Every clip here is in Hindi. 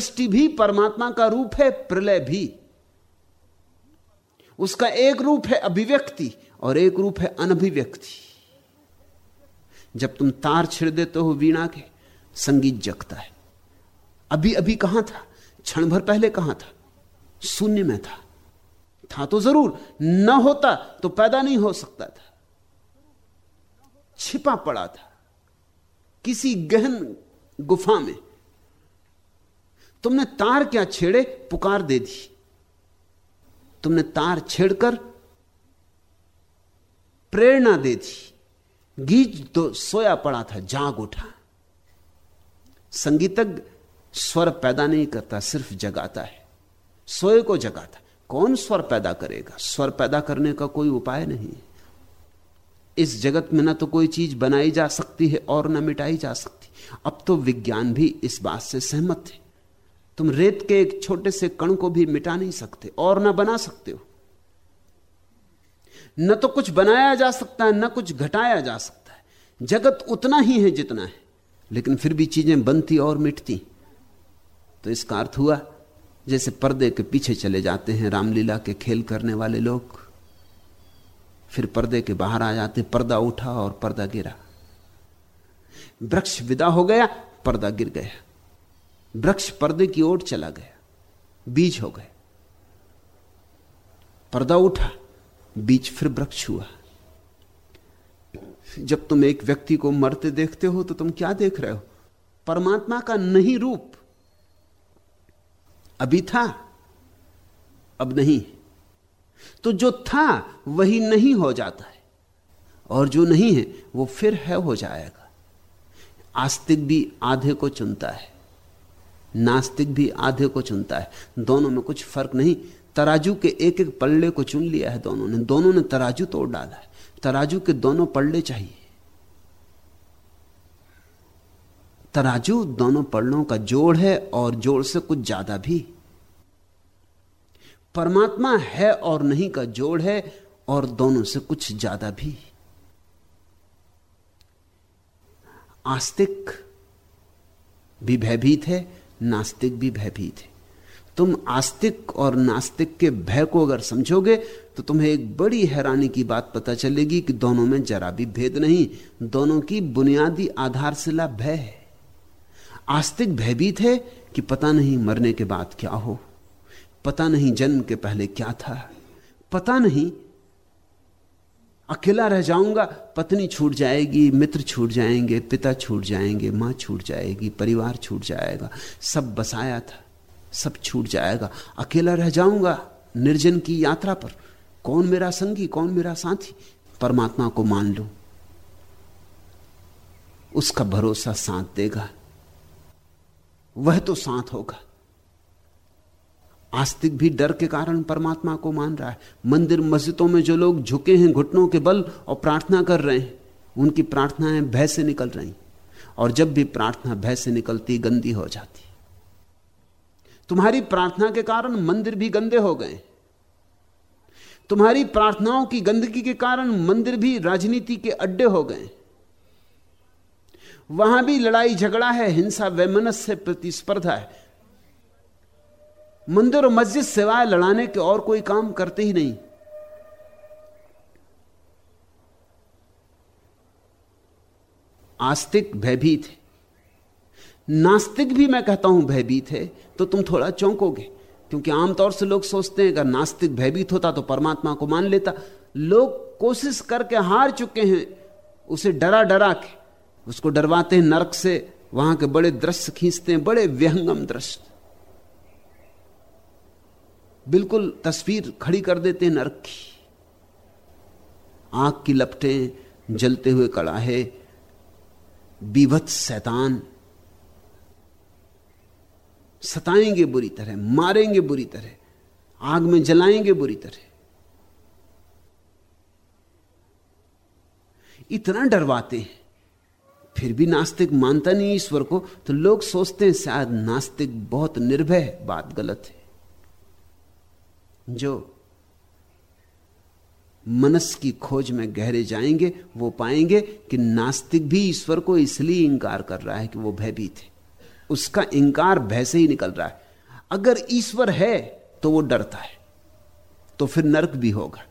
सृष्टि भी परमात्मा का रूप है, प्रलय भी। उसका एक रूप है अभिव्यक्ति और एक रूप है अनभिव्यक्ति। जब तुम तार छिड़ देते हो वीणा के, संगीत जगता है। अभी अभी कहाँ था? क्षण भर पहले कहाँ था? शून्य में था। था तो ज़रूर, न होता तो पैदा नहीं हो सकता था। छिपा पड़ा था। किसी गहन गुफा में तुमने तार क्या छेड़े? पुकार दे दी। तुमने तार छेड़कर प्रेरणा दे दी। गीत तो सोया पड़ा था, जाग उठा। संगीतज्ञ स्वर पैदा नहीं करता, सिर्फ़ जगाता है। सोए को जगाता। कौन स्वर पैदा करेगा? स्वर पैदा करने का कोई उपाय नहीं। इस जगत में ना तो कोई चीज़ बनाई जा सकती है और ना मिटाई जा सकती। अब तो विज्ञान भी इस बात से सहमत है। तुम रेत के एक छोटे से कण को भी मिटा नहीं सकते और ना बना सकते हो। न तो कुछ बनाया जा सकता है, न कुछ घटाया जा सकता है। जगत उतना ही है जितना है, लेकिन फिर भी चीज़ें बनती और मिटती। तो इसका अर्थ हुआ, जैसे पर्दे के पीछे चले जाते हैं रामलीला के खेल करने वाले लोग, फिर पर्दे के बाहर आ जाते, पर्दा उठा और पर्दा गिरा। वृक्ष विदा हो गया, पर्दा गिर गया। वृक्ष पर्दे की ओर चला गया, बीज हो गए। पर्दा उठा, बीज फिर वृक्ष हुआ। जब तुम एक व्यक्ति को मरते देखते हो तो तुम क्या देख रहे हो? परमात्मा का नहीं रूप। अभी था, अब नहीं। तो जो था, वही नहीं हो जाता है। और जो नहीं है, वो फिर है, हो जाएगा। आस्तिक भी आधे को चुनता है। नास्तिक भी आधे को चुनता है। दोनों में कुछ फ़र्क नहीं। तराजू के एक एक पल्ले को चुन लिया है दोनों ने। दोनों ने तराजू तोड़ डाला है। तराजू के दोनों पल्ले चाहिए। तराजू दोनों पल्लों का जोड़ है और जोड़ से कुछ ज़्यादा भी। परमात्मा है और नहीं का जोड़ है और दोनों से कुछ ज़्यादा भी। आस्तिक भी भयभीत है। नास्तिक भी भयभीत है। तुम आस्तिक और नास्तिक के भय को अगर समझोगे तो तुम्हें एक बड़ी हैरानी की बात पता चलेगी कि दोनों में जरा भी भेद नहीं, दोनों की बुनियादी आधारशिला भय है। आस्तिक भयभीत है कि पता नहीं मरने के बाद क्या हो, पता नहीं जन्म के पहले क्या था, पता नहीं अकेला रह जाऊँगा, पत्नी छूट जाएगी, मित्र छूट जाएँगे, पिता छूट जाएँगे, माँ छूट जाएगी, परिवार छूट जाएगा, सब बसाया था, सब छूट जाएगा। अकेला रह जाऊँगा निर्जन की यात्रा पर। कौन मेरा संगी, कौन मेरा साथी? परमात्मा को मान लो। उसका भरोसा साथ देगा। वह तो साथ होगा। आस्तिक भी डर के कारण परमात्मा को मान रहा है। मंदिर मस्जिदों में जो लोग झुके हैं घुटनों के बल और प्रार्थना कर रहे हैं, उनकी प्रार्थनाएँ भय से निकल रही। और जब भी प्रार्थना भय से निकलती, गंदी हो जाती। तुम्हारी प्रार्थना के कारण मंदिर भी गंदे हो गए। तुम्हारी प्रार्थनाओं की गंदगी के कारण मंदिर भी राजनीति के अड्डे हो गए। वहाँ भी लड़ाई झगड़ा है, हिंसा वैमनस से प्रतिस्पर्धा है। मंदिर और मस्जिद सिवाय लड़ाने के और कोई काम करते ही नहीं। आस्तिक भयभीत है। नास्तिक भी मैं कहता हूँ भयभीत है तो तुम थोड़ा चौंकोगे, क्योंकि आमतौर से लोग सोचते हैं, अगर नास्तिक भयभीत होता तो परमात्मा को मान लेता। लोग कोशिश करके हार चुके हैं, उसे डरा डरा के, उसको डरवाते हैं नरक से, वहाँ के बड़े दृश्य खींचते हैं, बड़े व्यंगम दृश्य। बिल्कुल तस्वीर खड़ी कर देते हैं नरक की। आँख की लपटें, जलते हुए कड़ाहे, बीभत्स शैतान। सताएँगे बुरी तरह, मारेंगे बुरी तरह, आग में जलाएँगे बुरी तरह। इतना डरवाते हैं, फिर भी नास्तिक मानता नहीं ईश्वर को तो लोग सोचते हैं शायद नास्तिक बहुत निर्भय, बात गलत है। जो मनस की खोज में गहरे जाएँगे, वो पाएँगे कि नास्तिक भी ईश्वर को इसलिए इंकार कर रहा है कि वो भयभीत है। उसका इंकार भय से ही निकल रहा है। अगर ईश्वर है तो वो डरता है। तो फिर नरक भी होगा।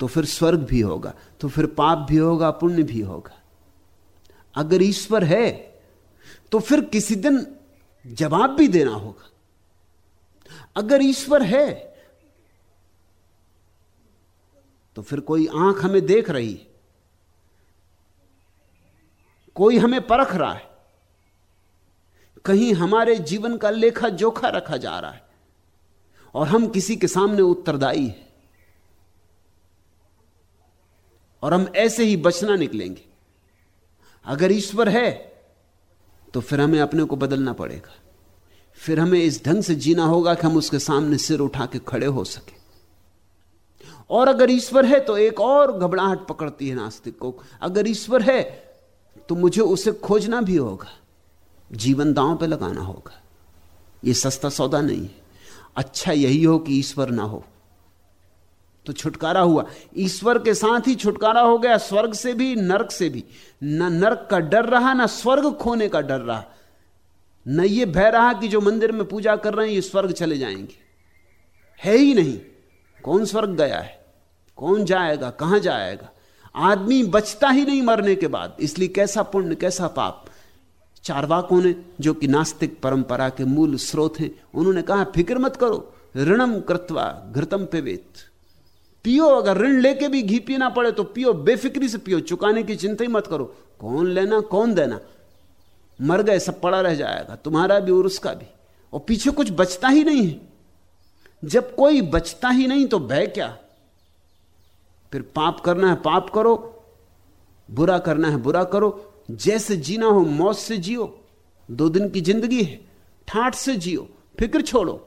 तो फिर स्वर्ग भी होगा। तो फिर पाप भी होगा, पुण्य भी होगा। अगर ईश्वर है तो फिर किसी दिन जवाब भी देना होगा। अगर ईश्वर है तो फिर कोई आँख हमें देख रही कोई हमें परख रहा है। कहीं हमारे जीवन का लेखा जोखा रखा जा रहा है और हम किसी के सामने उत्तरदायी हैं और हम ऐसे ही बचना निकलेंगे। अगर ईश्वर है तो फिर हमें अपने को बदलना पड़ेगा। फिर हमें इस ढंग से जीना होगा कि हम उसके सामने सिर उठा के खड़े हो सके। और अगर ईश्वर है तो एक और घबराहट पकड़ती है नास्तिक को। अगर ईश्वर है तो मुझे उसे खोजना भी होगा, जीवन दांव पे लगाना होगा। यह सस्ता सौदा नहीं है। अच्छा यही हो कि ईश्वर ना हो। तो छुटकारा हुआ। ईश्वर के साथ ही छुटकारा हो गया, स्वर्ग से भी, नरक से भी। न नरक का डर रहा, ना स्वर्ग खोने का डर रहा। न ये भय रहा कि जो मंदिर में पूजा कर रहे हैं, ये स्वर्ग चले जाएँगे। है ही नहीं। कौन स्वर्ग गया है? कौन जाएगा, कहाँ जाएगा? आदमी बचता ही नहीं मरने के बाद। इसलिए कैसा पुण्य, कैसा पाप? चारवाकों ने जो कि नास्तिक परंपरा के मूल स्रोत हैं, उन्होंने कहा, फ़िक्र मत करो, ऋणम कृत्वा घृतम पेवेत पियो, अगर ऋण लेके भी घी पीना पड़े तो पियो, बेफिक्री से पियो, चुकाने की चिंता ही मत करो। कौन लेना, कौन देना? मर गए, सब पड़ा रह जाएगा, तुम्हारा भी और उसका भी। और पीछे कुछ बचता ही नहीं है। जब कोई बचता ही नहीं तो भय क्या? फिर पाप करना है, पाप करो, बुरा करना है, बुरा करो। जैसे जीना हो, मौत से जियो, दो दिन की ज़िंदगी है ठाठ से जियो, फ़िक्र छोड़ो।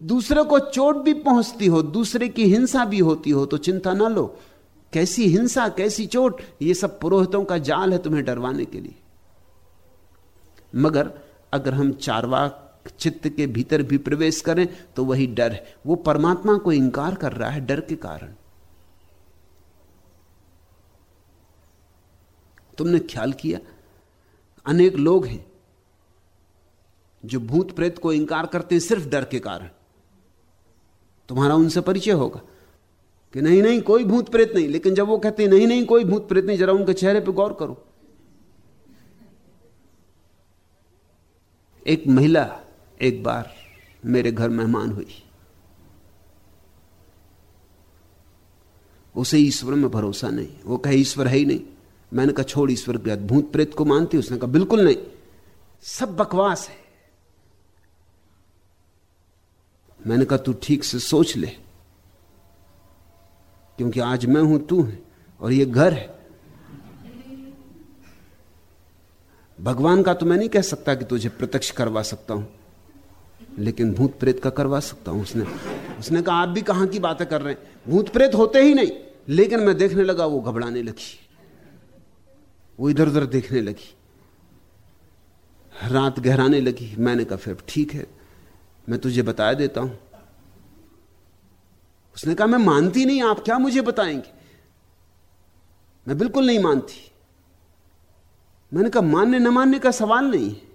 दूसरे को चोट भी पहुँचती हो, दूसरे की हिंसा भी होती हो तो चिंता ना लो। कैसी हिंसा, कैसी चोट, ये सब पुरोहितों का जाल है तुम्हें डरवाने के लिए। मगर अगर हम चारवाक चित्त के भीतर भी प्रवेश करें तो वही डर है। वो परमात्मा को इंकार कर रहा है डर के कारण। तुमने ख्याल किया? अनेक लोग हैं जो भूत प्रेत को इंकार करते हैं सिर्फ़ डर के कारण। तुम्हारा उनसे परिचय होगा कि नहीं नहीं, कोई भूत प्रेत नहीं। लेकिन जब वो कहते हैं, नहीं नहीं, कोई भूत प्रेत नहीं, जरा उनके चेहरे पे गौर करो। एक महिला एक बार मेरे घर मेहमान हुई। उसे ईश्वर में भरोसा नहीं। वो कहे, ईश्वर है ही नहीं। मैंने कहा, छोड़ ईश्वर के भूत प्रेत को मानती उसने कहा, बिल्कुल नहीं। सब बकवास है। मैंने कहा, तू ठीक से सोच ले, क्योंकि आज मैं हूँ, तू है और ये घर है। भगवान का तो मैं नहीं कह सकता कि तुझे प्रत्यक्ष करवा सकता हूँ। लेकिन भूत प्रेत का करवा सकता हूँ उसने। उसने कहा, आप भी कहाँ की बातें कर रहे हैं? भूत प्रेत होते ही नहीं, लेकिन मैं देखने लगा वो घबराने लगी। वो इधर उधर देखने लगी। रात गहराने लगी। मैंने कहा, फिर ठीक है, मैं तुझे बता देता हूँ। उसने कहा, मैं मानती नहीं, आप क्या मुझे बताएँगे? मैं बिल्कुल नहीं मानती। मैंने कहा, मानने न मानने का सवाल नहीं है।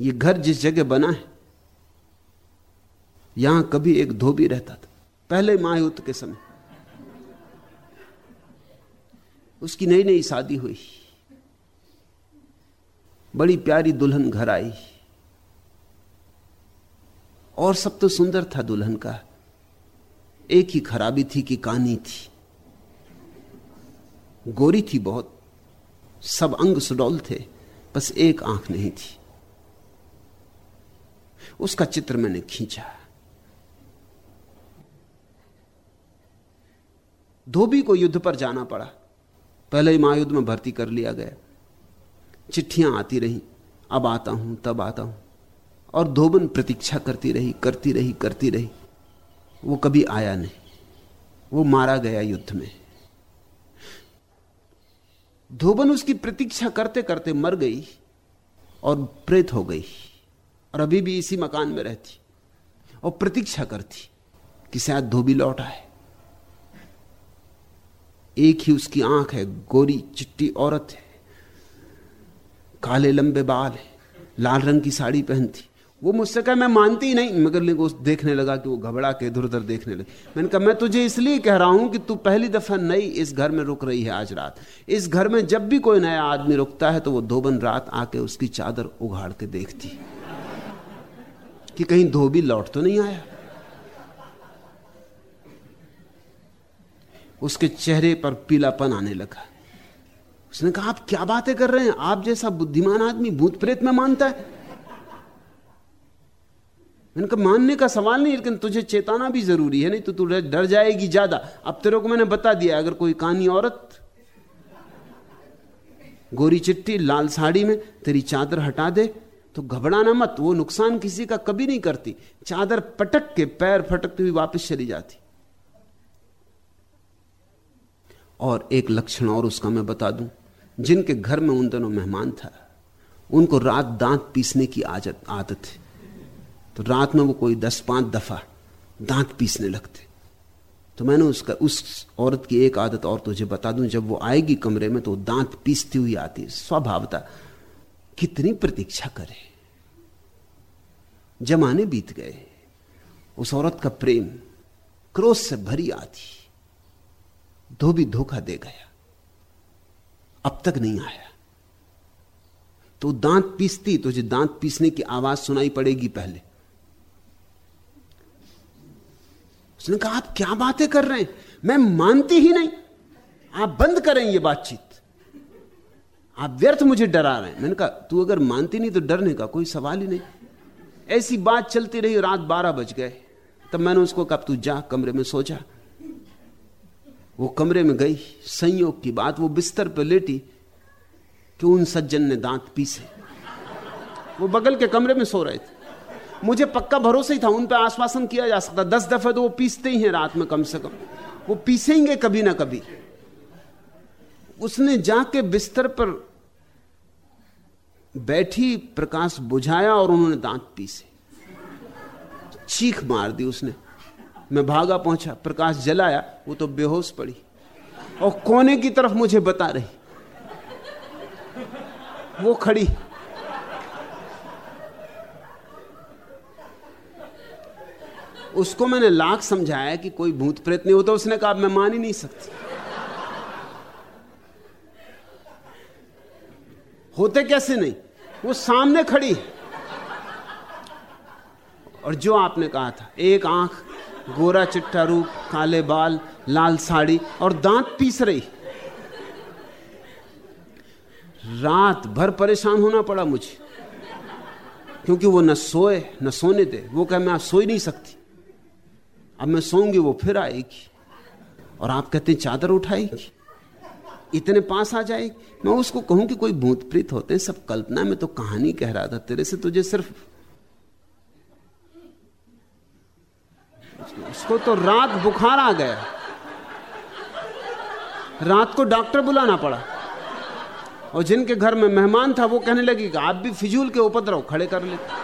ये घर जिस जगह बना है, यहाँ कभी एक धोबी रहता था। पहले महायुद्ध के समय। उसकी नई नई शादी हुई। बड़ी प्यारी दुल्हन घर आई। और सब तो सुंदर था दुल्हन का। एक ही खराबी थी कि कानी थी। गोरी थी बहुत। सब अंग सुडौल थे, बस एक आँख नहीं थी। उसका चित्र मैंने खींचा। धोबी को युद्ध पर जाना पड़ा। पहले ही महायुद्ध में भर्ती कर लिया गया। चिट्ठियाँ आती रहीं, अब आता हूँ, तब आता हूँ। और धोबन प्रतीक्षा करती रही करती रही करती रही। वो कभी आया नहीं। वो मारा गया युद्ध में। धोबन उसकी प्रतीक्षा करते करते मर गई और प्रेत हो गई। और अभी भी इसी मकान में रहती और प्रतीक्षा करती कि शायद धोबी लौट आए। एक ही उसकी आँख है, गोरी चिट्टी औरत है, काले लंबे बाल है, लाल रंग की साड़ी पहनती। वो मुझसे कहा, मैं मानती ही नहीं। मगर वो देखने लगा कि वो घबरा के इधर उधर देखने लगे। मैंने कहा, मैं तुझे इसलिए कह रहा हूँ कि तू पहली दफ़ा नई इस घर में रुक रही है आज रात। इस घर में जब भी कोई नया आदमी रुकता है तो वो दोबन रात आके उसकी चादर उघाड़ के देखती। कि कहीं धोबी लौट तो नहीं आया? उसके चेहरे पर पीलापन आने लगा। उसने कहा, आप क्या बातें कर रहे हैं? आप जैसा बुद्धिमान आदमी भूत प्रेत में मानता है। मैंने कहा, मानने का सवाल नहीं, लेकिन तुझे चेताना भी ज़रूरी है, नहीं तो तू डर जाएगी ज़्यादा। अब तेरे को मैंने बता दिया, अगर कोई कानी औरत गोरी चिट्टी लाल साड़ी में तेरी चादर हटा दे तो घबराना मत, वो नुकसान किसी का कभी नहीं करती। चादर पटक के पैर फटकते हुए वापस चली जाती। और एक लक्षण और उसका मैं बता दूँ, जिनके घर में उन दिनों मेहमान था, उनको रात दांत पीसने की आदत आदत है। तो रात में वो कोई दस पाँच दफ़ा दांत पीसने लगते। तो मैंने उसका, उस औरत की एक आदत और तुझे बता दूँ, जब वो आएगी कमरे में तो दांत पीसती हुई आती स्वभावता। कितनी प्रतीक्षा करे। जमाने बीत गए, उस औरत का प्रेम क्रोध से भरी आती धोबी धोखा दे गया। अब तक नहीं आया। तो दांत पीसती, तुझे दांत पीसने की आवाज़ सुनाई पड़ेगी पहले। उसने कहा, आप क्या बातें कर रहे हैं? मैं मानती ही नहीं। आप बंद करें ये बातचीत। आप व्यर्थ मुझे डरा रहे हैं। मैंने कहा, तू अगर मानती नहीं तो डरने का कोई सवाल ही नहीं। ऐसी बात चलती रही रात बारह बज गए। तब मैंने उसको कहा तू जा, कमरे में सो जा। वो कमरे में गई। संयोग की बात वो बिस्तर पर लेटी कि उन सज्जन ने दांत पीसे। वो बगल के कमरे में सो रहे थे। मुझे पक्का भरोसा ही था, उन पर आश्वासन किया जा सकता। दस दफे तो वो पीसते ही हैं रात में कम से कम। वो पीसेंगे कभी ना कभी। उसने जाके बिस्तर पर बैठी प्रकाश बुझाया और उन्होंने दांत पीसे। चीख मार दी उसने। मैं भागा पहुँचा, प्रकाश जलाया, वो तो बेहोश पड़ी। और कोने की तरफ़ मुझे बता रही। वो खड़ी। उसको मैंने लाख समझाया कि कोई भूत प्रेत नहीं होता, उसने कहा मैं मान ही नहीं सकती। होते कैसे नहीं? वो सामने खड़ी और जो आपने कहा था, एक आँख, गोरा चिट्टा रूप, काले बाल, लाल साड़ी और दांत पीस रही। रात भर परेशान होना पड़ा मुझे। क्योंकि वो न सोए, न सोने दे। वो कह, मैं आप सो ही नहीं सकती। अब मैं सोऊँगी, वो फिर आएगी। और आप कहते हैं, चादर उठाएगी? इतने पास आ जाएगी। मैं उसको कहूँ कि कोई भूत प्रीत होते हैं, सब कल्पना में तो कहानी कह रहा था, तेरे से तुझे सिर्फ़ उसको तो रात बुखार आ गया। रात को डॉक्टर बुलाना पड़ा। और जिनके घर में मेहमान था, वो कहने लगी कि आप भी फिजूल के उपद्रव खड़े कर लेते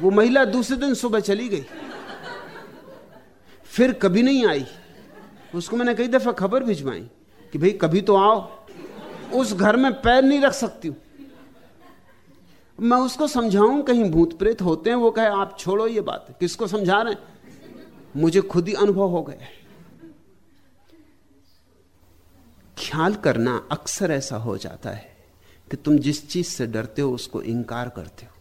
वो महिला दूसरे दिन सुबह चली गई। फिर कभी नहीं आई। उसको मैंने कई दफ़ा खबर भिजवाई कि भाई कभी तो आओ। उस घर में पैर नहीं रख सकती हूँ। मैं उसको समझाऊं कहीं भूत प्रेत होते हैं, वो कहे, आप छोड़ो ये बात। किसको समझा रहे मुझे खुद ही अनुभव हो गया ख्याल करना अक्सर ऐसा हो जाता है कि तुम जिस चीज़ से डरते हो, उसको इंकार करते हो।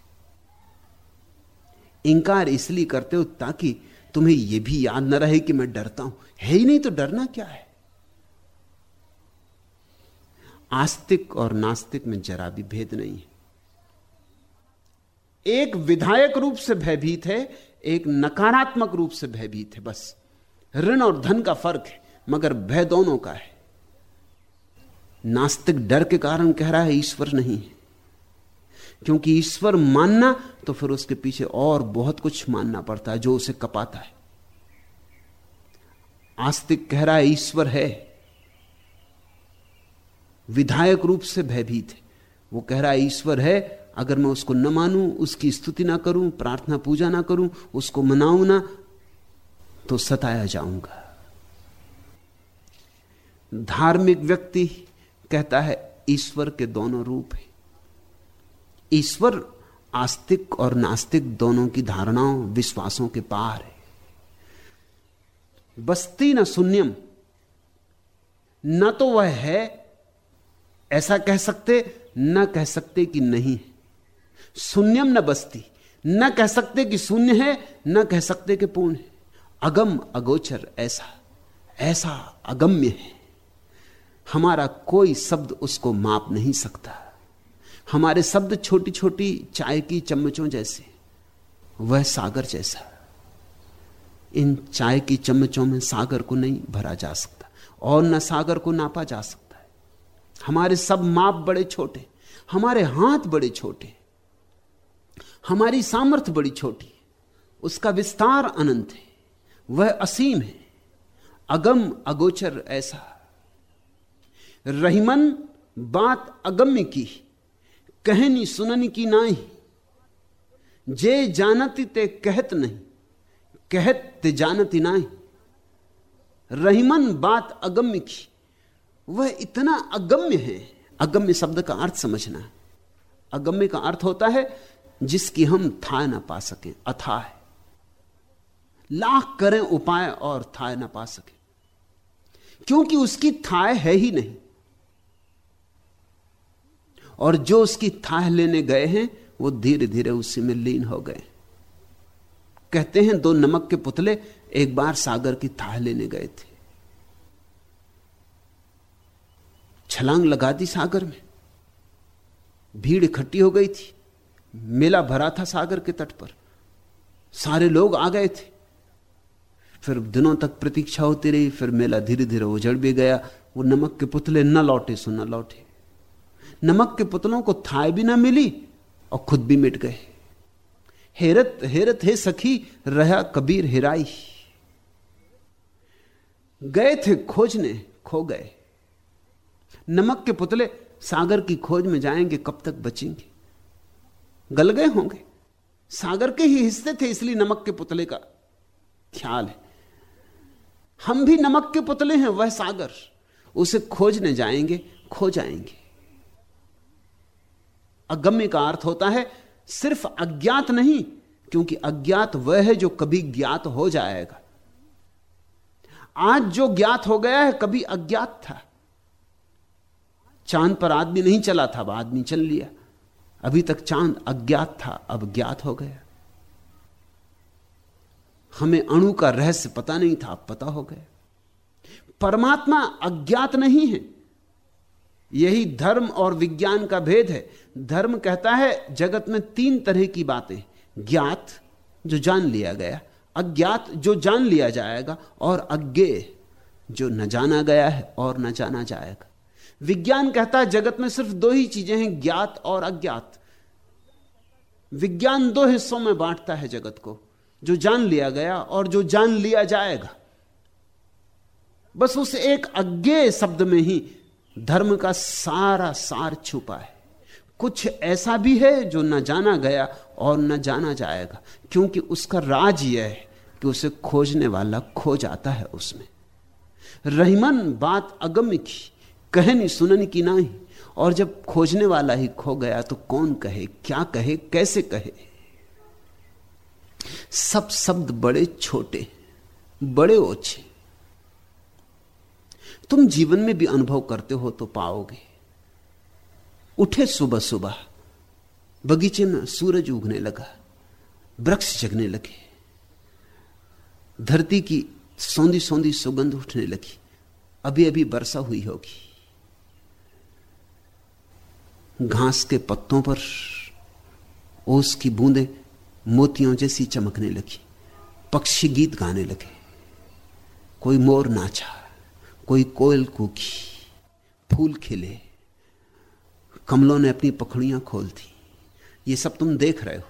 इंकार इसलिए करते हो ताकि तुम्हें यह भी याद न रहे कि मैं डरता हूँ। है ही नहीं तो डरना क्या है? आस्तिक और नास्तिक में जरा भी भेद नहीं है। एक विधायक रूप से भयभीत है, एक नकारात्मक रूप से भयभीत है, बस। ऋण और धन का फ़र्क है, मगर भय दोनों का है। नास्तिक डर के कारण कह रहा है, ईश्वर नहीं है। क्योंकि ईश्वर मानना तो फिर उसके पीछे और बहुत कुछ मानना पड़ता है जो उसे कपाता है। आस्तिक कह रहा है, ईश्वर है। विधायक रूप से भयभीत है। वो कह रहा है, ईश्वर है, अगर मैं उसको न मानूं, उसकी स्तुति ना करूँ, प्रार्थना पूजा ना करूँ, उसको मनाऊं ना तो सताया जाऊँगा। धार्मिक व्यक्ति कहता है, ईश्वर के दोनों रूप है। ईश्वर आस्तिक और नास्तिक दोनों की धारणाओं, विश्वासों के पार है। बस्ती न शून्यम, न तो वह है, ऐसा कह सकते, न कह सकते कि नहीं है। शून्यम न बस्ती, न कह सकते कि शून्य है, न कह सकते कि पूर्ण है। अगम अगोचर ऐसा ऐसा अगम्य है। हमारा कोई शब्द उसको माप नहीं सकता। हमारे शब्द छोटी छोटी चाय की चम्मचों जैसे, वह सागर जैसा। इन चाय की चम्मचों में सागर को नहीं भरा जा सकता, और न सागर को नापा जा सकता है। हमारे सब माप बड़े छोटे, हमारे हाथ बड़े छोटे, हमारी सामर्थ्य बड़ी छोटी, उसका विस्तार अनंत है, वह असीम है। अगम अगोचर ऐसा। रहीमन बात अगम्य की। कहनी सुननी की नाही जे जानती ते कहत नहीं, कहत ते जानती नाही रहीमन बात अगम्य की, वह इतना अगम्य है। अगम्य शब्द का अर्थ समझना है। अगम्य का अर्थ होता है, जिसकी हम था ना पा सकें है। लाख करें उपाय और थाय ना पा सके। क्योंकि उसकी थाय है ही नहीं। और जो उसकी थाह लेने गए हैं, वो धीरे धीरे उसी में लीन हो गए। कहते हैं, दो नमक के पुतले एक बार सागर की थाह लेने गए थे। छलांग लगा दी सागर में। भीड़ इकट्ठी हो गई थी। मेला भरा था सागर के तट पर। सारे लोग आ गए थे। फिर दिनों तक प्रतीक्षा होती रही, फिर मेला धीरे धीरे उजड़ भी गया। वो नमक के पुतले न लौटे सो न लौटे। नमक के पुतलों को थाय भी ना मिली और खुद भी मिट गए। हेरत हेरत हे सखी, रहा कबीर हिराई। गए थे खोजने खो गए। नमक के पुतले सागर की खोज में जाएँगे, कब तक बचेंगे? गल गए होंगे। सागर के ही हिस्से थे, इसलिए नमक के पुतले का ख्याल है। हम भी नमक के पुतले हैं, वह सागर। उसे खोजने जाएँगे, खो जाएँगे। अगम्य का अर्थ होता है, सिर्फ़ अज्ञात नहीं, क्योंकि अज्ञात वह है जो कभी ज्ञात हो जाएगा। आज जो ज्ञात हो गया है, कभी अज्ञात था। चाँद पर आदमी नहीं चला था, अब आदमी चल लिया। अभी तक चाँद अज्ञात था, अब ज्ञात हो गया। हमें अणु का रहस्य पता नहीं था, अब पता हो गया। परमात्मा अज्ञात नहीं है। यही धर्म और विज्ञान का भेद है। धर्म कहता है, जगत में तीन तरह की बातें, ज्ञात, जो जान लिया गया, अज्ञात, जो जान लिया जाएगा, और अज्ञे, जो न जाना गया है, और न जाना जाएगा। विज्ञान कहता है, जगत में सिर्फ़ दो ही चीज़ें हैं, ज्ञात और अज्ञात। विज्ञान दो हिस्सों में बांटता है जगत को, जो जान लिया गया और जो जान लिया जाएगा। बस उस एक अज्ञे शब्द में ही धर्म का सारा सार छुपा है। कुछ ऐसा भी है जो न जाना गया और न जाना जाएगा, क्योंकि उसका राज यह है कि उसे खोजने वाला खो जाता है उसमें। रहीमन बात अगम्य की, कहनी सुनन की नहीं, और जब खोजने वाला ही खो गया तो कौन कहे, क्या कहे, कैसे कहे? सब शब्द बड़े छोटे, बड़े ओछे। तुम जीवन में भी अनुभव करते हो तो पाओगे। उठे सुबह सुबह, बगीचे में सूरज उगने लगा, वृक्ष जगने लगे, धरती की सौंधी सौंधी सुगंध उठने लगी अभी अभी वर्षा हुई होगी। घास के पत्तों पर ओस की बूंदें मोतियों जैसी चमकने लगी, पक्षी गीत गाने लगे, कोई मोर नाचा कोई कोयल कूकी, फूल खिले, कमलों ने अपनी पखड़ियाँ खोल दी ये सब तुम देख रहे हो।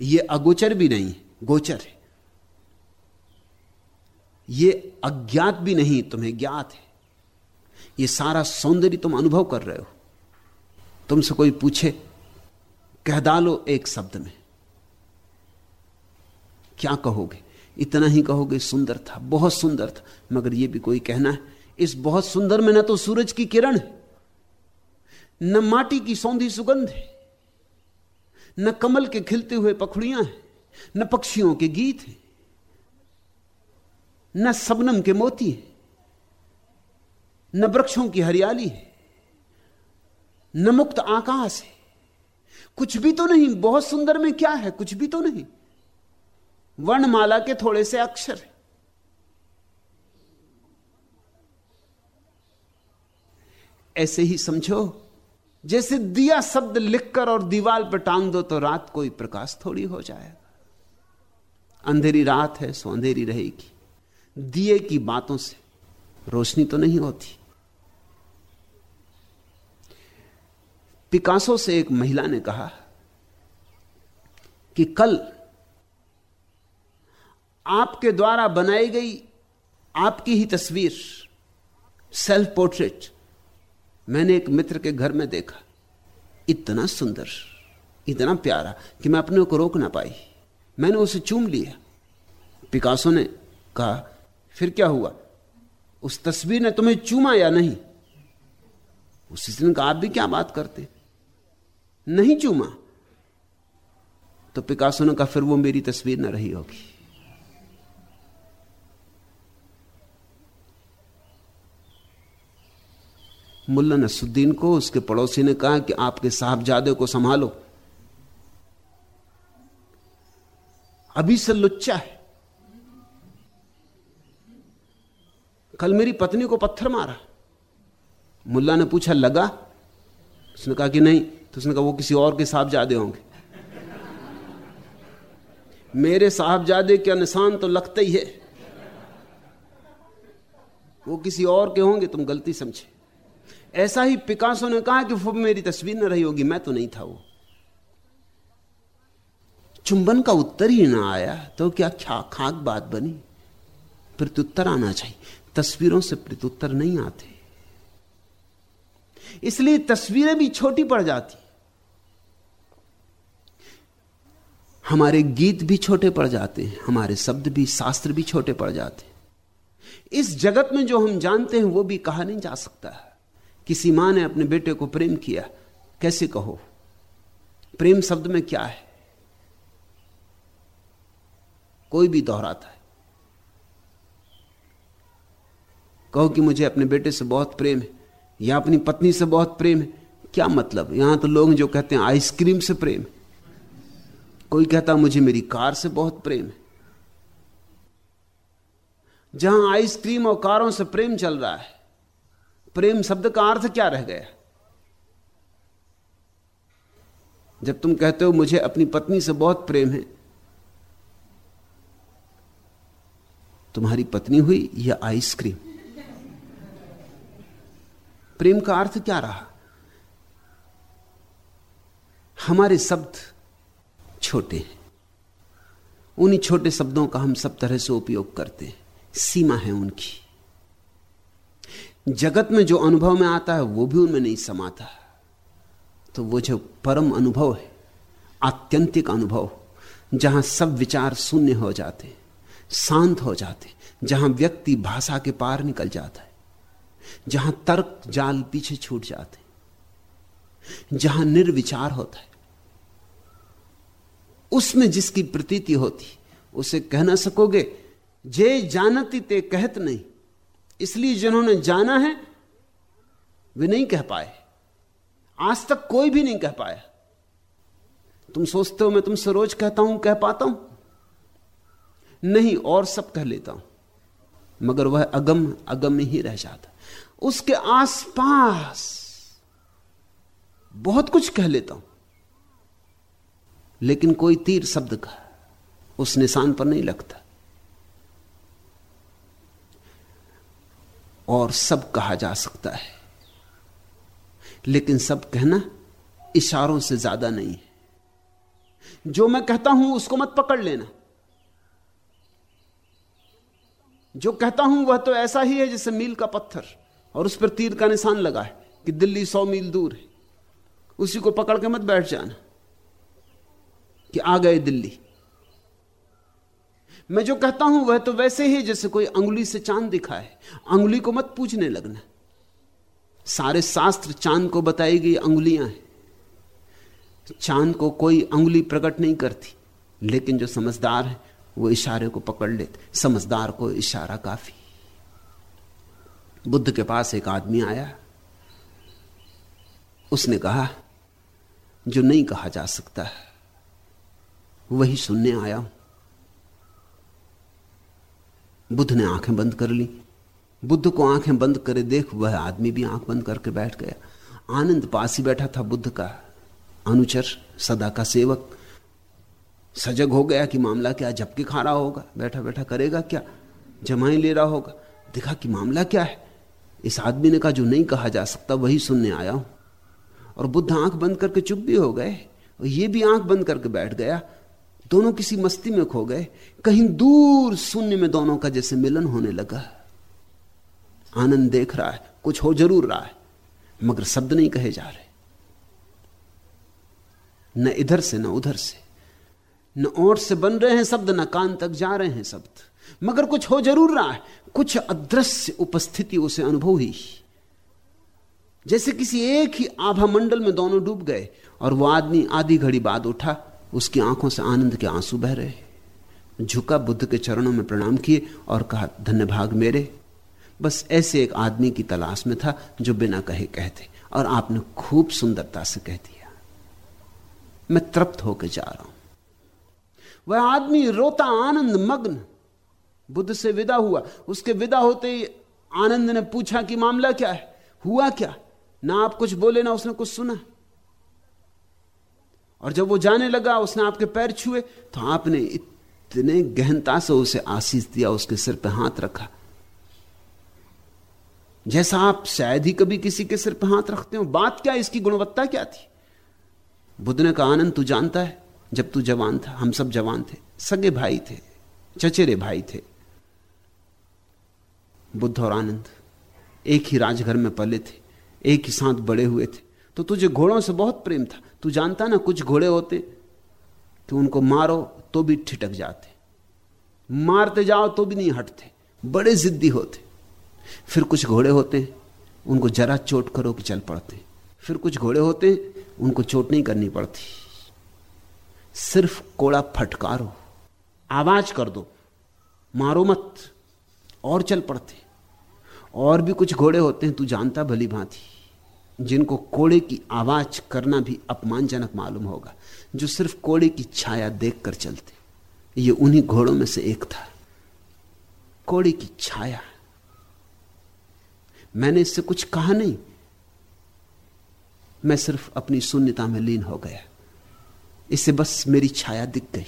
ये अगोचर भी नहीं, गोचर है। ये अज्ञात भी नहीं, तुम्हें ज्ञात है। ये सारा सौंदर्य तुम अनुभव कर रहे हो। तुमसे कोई पूछे, कह डालो एक शब्द में। क्या कहोगे? इतना ही कहोगे, सुंदर था, बहुत सुंदर था। मगर यह भी कोई कहना है, इस बहुत सुंदर में ना तो सूरज की किरण है, न माटी की सौंधी सुगंध है, न कमल के खिलते हुए पखड़ियाँ हैं, न पक्षियों के गीत हैं, न सबनम के मोती हैं, न वृक्षों की हरियाली है, न मुक्त आकाश है। कुछ भी तो नहीं, बहुत सुंदर में क्या है, कुछ भी तो नहीं। वर्णमाला के थोड़े से अक्षर ऐसे ही समझो, जैसे दिया शब्द लिखकर और दीवार पर टांग दो तो रात कोई प्रकाश थोड़ी हो जाएगा। अंधेरी रात है, सो अंधेरी रहेगी। दिए की बातों से रोशनी तो नहीं होती। पिकासो से एक महिला ने कहा कि कल आपके द्वारा बनाई गई आपकी ही तस्वीर सेल्फ पोर्ट्रेट मैंने एक मित्र के घर में देखा। इतना सुंदर, इतना प्यारा कि मैं अपने को रोक ना पाई। मैंने उसे चूम लिया। पिकासो ने कहा, फिर क्या हुआ? उस तस्वीर ने तुम्हें चूमा या नहीं? उसी दिन कहा, आप भी क्या बात करते? नहीं चूमा। तो पिकासो ने कहा, फिर वो मेरी तस्वीर ना रही होगी। मुल्ला नसुद्दीन को, उसके पड़ोसी ने कहा कि आपके साहबजादे को संभालो। अभी से लुच्चा है। कल मेरी पत्नी को पत्थर मारा। मुल्ला ने पूछा, लगा? उसने कहा कि नहीं। तो उसने कहा, वो किसी और के साहबजादे होंगे। मेरे साहबजादे का निशान तो लगता ही है। वो किसी और के होंगे, तुम गलती समझे। ऐसा ही पिकासो ने कहा कि वो मेरी तस्वीर न रही होगी, मैं तो नहीं था वो। चुंबन का उत्तर ही ना आया तो क्या खा खाक बात बनी? प्रत्युत्तर आना चाहिए। तस्वीरों से प्रत्युत्तर नहीं आते। इसलिए तस्वीरें भी छोटी पड़ जाती। हमारे गीत भी छोटे पड़ जाते हैं, हमारे शब्द भी, शास्त्र भी छोटे पड़ जाते हैं। इस जगत में जो हम जानते हैं, वो भी कहा नहीं जा सकता। किसी माँ ने अपने बेटे को प्रेम किया, कैसे कहो? प्रेम शब्द में क्या है? कोई भी दोहराता है। कहो कि मुझे अपने बेटे से बहुत प्रेम है, या अपनी पत्नी से बहुत प्रेम है, क्या मतलब? यहाँ तो लोग जो कहते हैं, आइसक्रीम से प्रेम है। कोई कहता, मुझे मेरी कार से बहुत प्रेम है। जहाँ आइसक्रीम और कारों से प्रेम चल रहा है प्रेम शब्द का अर्थ क्या रह गया? जब तुम कहते हो मुझे अपनी पत्नी से बहुत प्रेम है, तुम्हारी पत्नी हुई या आइसक्रीम? प्रेम का अर्थ क्या रहा? हमारे शब्द छोटे हैं। उन्हीं छोटे शब्दों का हम सब तरह से उपयोग करते हैं। सीमा है उनकी। जगत में जो अनुभव में आता है, वो भी उनमें नहीं समाता तो वो जो परम अनुभव है, आत्यंतिक अनुभव, जहाँ सब विचार शून्य हो जाते शांत हो जाते जहाँ व्यक्ति भाषा के पार निकल जाता है, जहाँ तर्क जाल पीछे छूट जाते जहाँ निर्विचार होता है, उसमें जिसकी प्रतीति होती, उसे कह ना सकोगे, जे जानती ते कहत नहीं इसलिए जिन्होंने जाना है, वे नहीं कह पाए। आज तक कोई भी नहीं कह पाया। तुम सोचते हो, मैं तुमसे रोज कहता हूँ, कह पाता हूँ। नहीं, और सब कह लेता हूँ। मगर वह अगम अगम ही रह जाता। उसके आसपास बहुत कुछ कह लेता हूँ। लेकिन कोई तीर शब्द का उस निशान पर नहीं लगता। और सब कहा जा सकता है। लेकिन सब कहना इशारों से ज़्यादा नहीं है। जो मैं कहता हूँ, उसको मत पकड़ लेना। जो कहता हूँ, वह तो ऐसा ही है जैसे मील का पत्थर, और उस पर तीर का निशान लगा है कि दिल्ली सौ मील दूर है। उसी को पकड़ के मत बैठ जाना कि आ गए दिल्ली। मैं जो कहता हूँ वह तो वैसे ही जैसे कोई अंगुली से चाँद दिखा है। अंगुली को मत पूछने लगना। सारे शास्त्र चाँद को बताई गई अंगुलियाँ हैं। चाँद को कोई अंगुली प्रकट नहीं करती, लेकिन जो समझदार है, वो इशारे को पकड़ लेते। समझदार को इशारा काफ़ी। बुद्ध के पास एक आदमी आया। उसने कहा, जो नहीं कहा जा सकता, वही सुनने आया हूँ। बुद्ध ने आँखें बंद कर ली। बुद्ध को आँखें बंद करे देख वह आदमी भी आँख बंद करके बैठ गया। आनंद पास ही बैठा था बुद्ध का। अनुचर, सदा का सेवक। सजग हो गया कि मामला क्या झपकी खा रहा होगा। बैठा बैठा करेगा क्या? जमाई ले रहा होगा। देखा कि मामला क्या है। इस आदमी ने कहा, जो नहीं कहा जा सकता, वही सुनने आया हूँ। और बुद्ध आँख बंद करके चुप भी हो गए। और ये भी आँख बंद करके बैठ गया। दोनों किसी मस्ती में खो गए। कहीं दूर शून्य में दोनों का जैसे मिलन होने लगा। आनंद देख रहा है, कुछ हो ज़रूर रहा है, मगर शब्द नहीं कहे जा रहे। न इधर से, न उधर से। न ओठ से बन रहे हैं शब्द, न कान तक जा रहे हैं शब्द। मगर कुछ हो ज़रूर रहा है, कुछ अदृश्य उपस्थिति उसे अनुभव ही जैसे किसी एक ही आभा मंडल में दोनों डूब गए, और वो आदमी आधी घड़ी बाद उठा उसकी आँखों से आनंद के आँसू बह रहे झुका बुद्ध के चरणों में प्रणाम किए और कहा, धन्य भाग मेरे। बस ऐसे एक आदमी की तलाश में था जो बिना कहे कहते और आपने खूब सुंदरता से कह दिया। मैं तृप्त होकर जा रहा हूँ। वह आदमी रोता आनंद, मग्न। बुद्ध से विदा हुआ। उसके विदा होते ही आनंद ने पूछा कि मामला क्या है? हुआ क्या? ना आप कुछ बोले, ना उसने कुछ सुना। और जब वो जाने लगा, उसने आपके पैर छुए तो आपने इतने गहनता से उसे आशीष दिया, उसके सिर पर हाथ रखा। जैसा आप शायद ही कभी किसी के सिर पर हाथ रखते हो, बात क्या, इसकी गुणवत्ता क्या थी? बुद्ध ने कहा, आनंद, तू जानता है, जब तू जवान था, हम सब जवान थे, सगे भाई थे, चचेरे भाई थे। बुद्ध और आनंद एक ही राजघर में पले थे, एक ही साथ बड़े हुए थे। तो तुझे घोड़ों से बहुत प्रेम था। तू जानता ना कुछ घोड़े होते? कि उनको मारो तो भी ठिटक जाते। मारते जाओ तो भी नहीं हटते। बड़े जिद्दी होते। फिर कुछ घोड़े होते, उनको जरा चोट करो कि चल पड़ते। फिर कुछ घोड़े होते, उनको चोट नहीं करनी पड़ती। सिर्फ़ कोड़ा फटकारो। आवाज़ कर दो। मारो मत। और चल पड़ते। और भी कुछ घोड़े होते हैं, तू जानता भली भांति। जिनको कोड़े की आवाज़ करना भी अपमानजनक मालूम होगा, जो सिर्फ़ कोड़े की छाया देखकर चलते। ये उन्हीं घोड़ों में से एक था। कोड़े की छाया। मैंने इससे कुछ कहा नहीं। मैं सिर्फ़ अपनी शून्यता में लीन हो गया। इससे बस मेरी छाया दिख गई।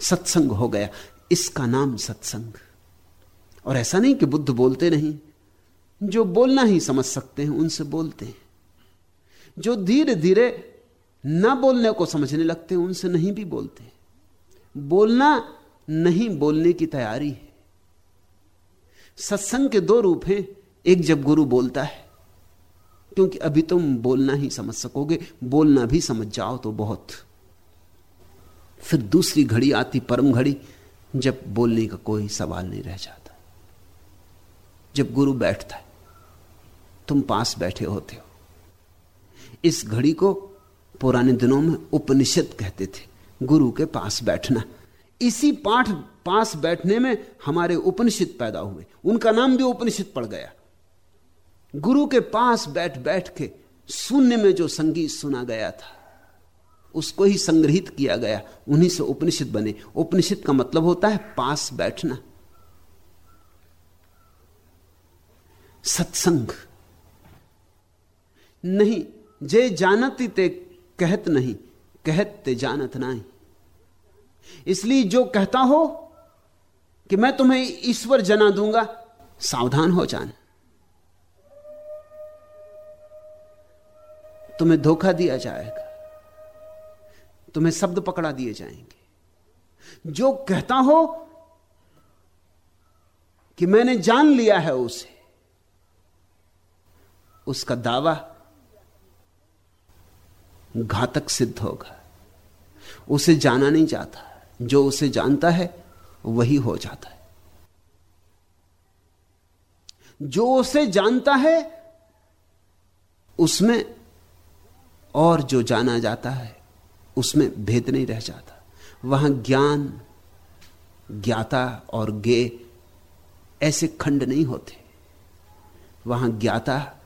सत्संग हो गया। इसका नाम सत्संग। और ऐसा नहीं कि बुद्ध बोलते नहीं। जो बोलना ही समझ सकते हैं, उनसे बोलते हैं। जो धीरे धीरे न बोलने को समझने लगते हैं, उनसे नहीं भी बोलते बोलना नहीं बोलने की तैयारी है। सत्संग के दो रूप हैं, एक जब गुरु बोलता है, क्योंकि अभी तुम बोलना ही समझ सकोगे, बोलना भी समझ जाओ तो बहुत। फिर दूसरी घड़ी आती, परम घड़ी, जब बोलने का कोई सवाल नहीं रह जाता। जब गुरु बैठता है तुम पास बैठे होते हो। इस घड़ी को पुराने दिनों में उपनिषद कहते थे, गुरु के पास बैठना। इसी पाठ पास बैठने में हमारे उपनिषद पैदा हुए। उनका नाम भी उपनिषद पड़ गया। गुरु के पास बैठ बैठ के शून्य में जो संगीत सुना गया था, उसको ही संग्रहित किया गया। उन्हीं से उपनिषद बने। उपनिषद का मतलब होता है पास बैठना। सत्संग। नहीं, जे जानती ते कहत नहीं, कहत ते जानत नहीं। इसलिए जो कहता हो कि मैं तुम्हें ईश्वर जना दूँगा, सावधान हो जाना। तुम्हें धोखा दिया जाएगा, तुम्हें शब्द पकड़ा दिए जाएँगे। जो कहता हो कि मैंने जान लिया है उसे, उसका दावा घातक सिद्ध होगा। उसे जाना नहीं जाता। जो उसे जानता है, वही हो जाता है। जो उसे जानता है, उसमें और जो जाना जाता है, उसमें भेद नहीं रह जाता। वहाँ ज्ञान, ज्ञाता और गे ऐसे खंड नहीं होते। वहाँ ज्ञाता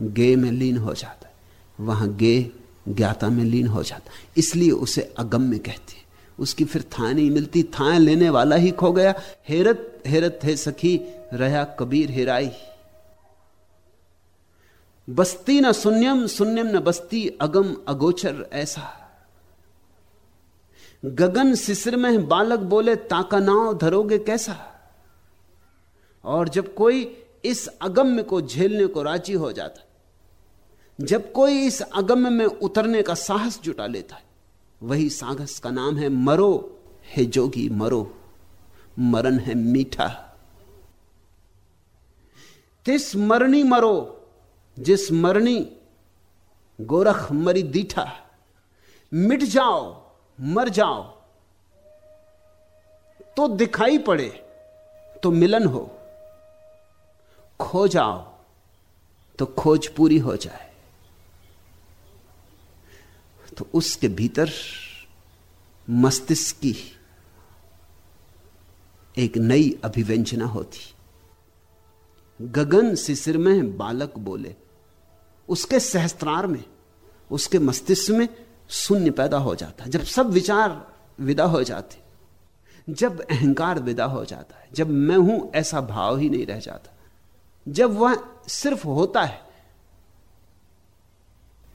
गे में लीन हो जाता है। वहाँ गे ज्ञाता में लीन हो जाता इसलिए उसे अगम्य कहते हैं। उसकी फिर था नहीं मिलती। था लेने वाला ही खो गया। हेरत हेरत है सखी, रहा कबीर हेराई। बस्ती न शून्यम शून्यम न बस्ती, अगम अगोचर ऐसा। गगन सिसर में बालक बोले, ताका नाव धरोगे कैसा? और जब कोई इस अगम्य को झेलने को राज़ी हो जाता जब कोई इस अगम्य में उतरने का साहस जुटा लेता है, वही साहस का नाम है मरो, हे जोगी मरो, मरण है मीठा। तिस मरणी मरो, जिस मरणी गोरख मरी दीठा, मिट जाओ, मर जाओ तो दिखाई पड़े तो मिलन हो, खो जाओ तो खोज पूरी हो जाए। तो उसके भीतर मस्तिष्क की एक नई अभिव्यंजना होती। गगन शिशिर में बालक बोले, उसके सहस्त्रार में, उसके मस्तिष्क में शून्य पैदा हो जाता है। जब सब विचार विदा हो जाते, जब अहंकार विदा हो जाता है, जब मैं हूँ ऐसा भाव ही नहीं रह जाता। जब वह सिर्फ़ होता है,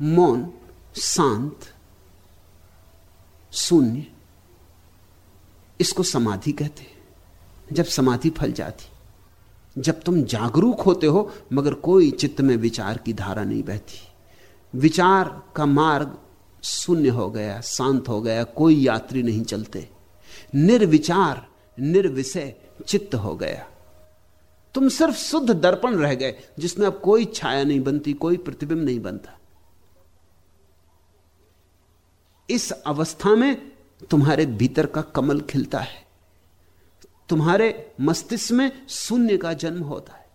मौन शांत शून्य इसको समाधि कहते हैं। जब समाधि फल जाती, जब तुम जागरूक होते हो, मगर कोई चित्त में विचार की धारा नहीं बहती। विचार का मार्ग शून्य हो गया, शांत हो गया, कोई यात्री नहीं चलते। निर्विचार, निर्विषय चित्त हो गया। तुम सिर्फ़ शुद्ध दर्पण रह गए, जिसमें अब कोई छाया नहीं बनती, कोई प्रतिबिंब नहीं बनता। इस अवस्था में तुम्हारे भीतर का कमल खिलता है। तुम्हारे मस्तिष्क में शून्य का जन्म होता है।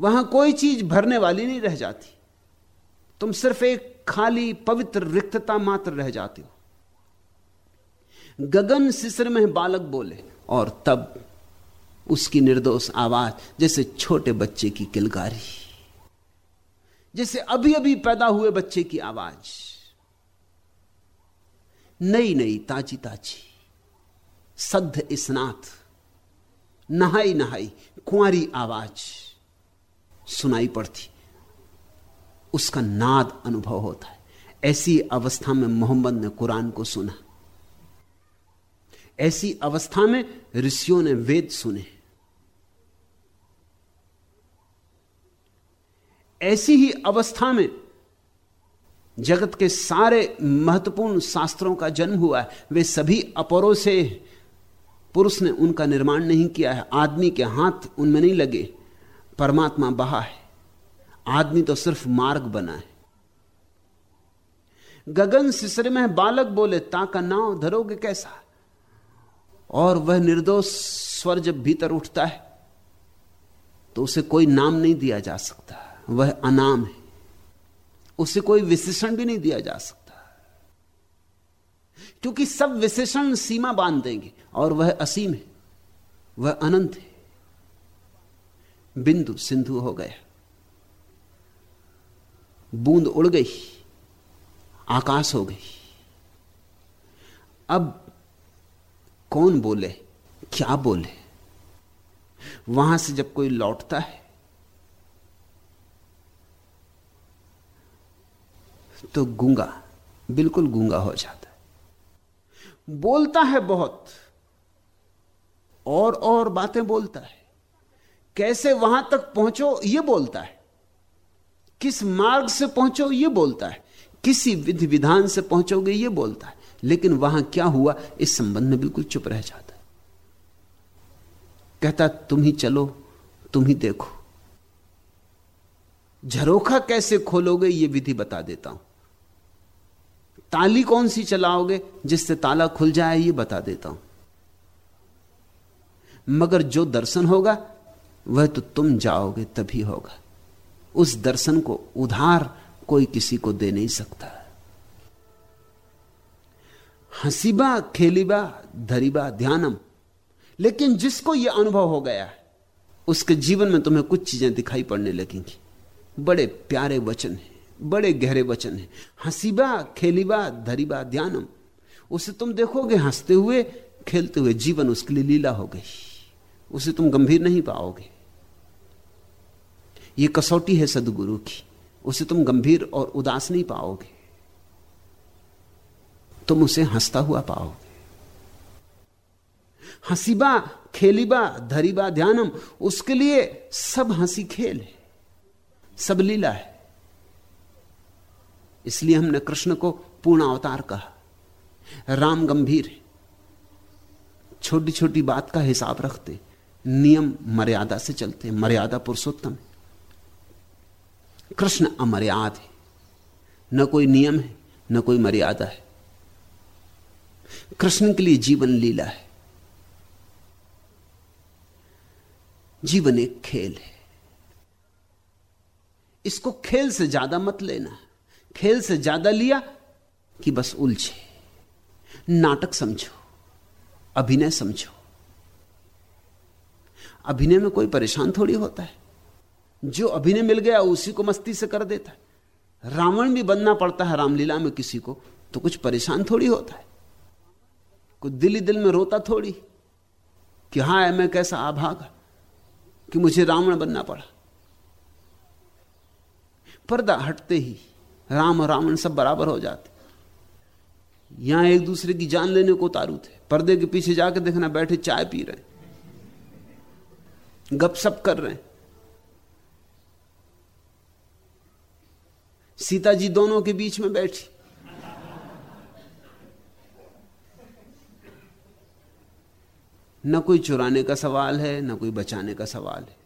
वहाँ कोई चीज़ भरने वाली नहीं रह जाती। तुम सिर्फ़ एक खाली पवित्र रिक्तता मात्र रह जाते हो। गगन शिशिर में बालक बोले, और तब उसकी निर्दोष आवाज़, जैसे छोटे बच्चे की किलकारी जैसे अभी अभी पैदा हुए बच्चे की आवाज़। नई नई ताजी ताजी सद्ध स्नात। नहाई नहाई कुंवारी आवाज़ सुनाई पड़ती। उसका नाद अनुभव होता है। ऐसी अवस्था में मोहम्मद ने कुरान को सुना। ऐसी अवस्था में ऋषियों ने वेद सुने। ऐसी ही अवस्था में जगत के सारे महत्वपूर्ण शास्त्रों का जन्म हुआ है। वे सभी अपरों से पुरुष ने उनका निर्माण नहीं किया है। आदमी के हाथ उनमें नहीं लगे। परमात्मा बहा है। आदमी तो सिर्फ़ मार्ग बना है। गगन सिसरे में बालक बोले, ताका नाव धरोगे कैसा? और वह निर्दोष स्वर जब भीतर उठता है तो उसे कोई नाम नहीं दिया जा सकता। वह अनाम है। उसे कोई विशेषण भी नहीं दिया जा सकता। क्योंकि सब विशेषण सीमा बाँध देंगे और वह असीम है, वह अनंत है। बिंदु सिंधु हो गया। बूंद उड़ गई, आकाश हो गई। अब कौन बोले, क्या बोले? वहाँ से जब कोई लौटता है तो गूँगा, बिल्कुल गूँगा हो जाता है। बोलता है बहुत, और और बातें बोलता है। कैसे वहाँ तक पहुंचो यह बोलता है। किस मार्ग से पहुंचो, ये बोलता है। किसी विधि विधान से पहुंचोगे, ये बोलता है। लेकिन वहाँ क्या हुआ, इस संबंध में बिल्कुल चुप रह जाता है। कहता, तुम ही चलो, तुम ही देखो। झरोखा कैसे खोलोगे, ये विधि बता देता हूँ। ताली कौन सी चलाओगे? जिससे ताला खुल जाए, ये बता देता हूँ। मगर जो दर्शन होगा, वह तो तुम जाओगे, तभी होगा। उस दर्शन को उधार कोई किसी को दे नहीं सकता। हसीबा, खेलीबा, धरीबा, ध्यानम। लेकिन जिसको यह अनुभव हो गया है, उसके जीवन में तुम्हें कुछ चीज़ें दिखाई पड़ने लगेंगी। बड़े प्यारे वचन हैं। बड़े गहरे वचन हैं। हसीबा, खेलीबा, धरीबा, ध्यानम। उसे तुम देखोगे, हँसते हुए, खेलते हुए जीवन उसके लिए लीला हो गई। उसे तुम गंभीर नहीं पाओगे। ये कसौटी है सदगुरु की। उसे तुम गंभीर और उदास नहीं पाओगे। तुम उसे हंसता हुआ पाओगे। हसीबा, खेलीबा, धरीबा, ध्यानम, उसके लिए सब हँसी खेल है। सब लीला है। इसलिए हमने कृष्ण को पूर्ण अवतार कहा। राम गंभीर है। छोटी छोटी बात का हिसाब रखते, नियम मर्यादा से चलते, मर्यादा पुरुषोत्तम है। कृष्ण अमर्याद है। न कोई नियम है, न कोई मर्यादा है। कृष्ण के लिए जीवन लीला है। जीवन एक खेल है। इसको खेल से ज़्यादा मत लेना। खेल से ज़्यादा लिया कि बस उलझे। नाटक समझो, अभिनय समझो। अभिनय में कोई परेशान थोड़ी होता है। जो अभिनय मिल गया, उसी को मस्ती से कर देता है। रावण भी बनना पड़ता है रामलीला में किसी को तो कुछ परेशान थोड़ी होता है। कुछ दिल ही दिल में रोता थोड़ी कि हाँ मैं कैसा आभागा कि मुझे रावण बनना पड़ा। पर्दा हटते ही राम और रावण सब बराबर हो जाते। यहाँ एक दूसरे की जान लेने को उतारू थे पर्दे के पीछे जाकर देखना, बैठे चाय पी रहे गपशप कर रहे सीता जी दोनों के बीच में बैठी। न कोई चुराने का सवाल है, न कोई बचाने का सवाल है।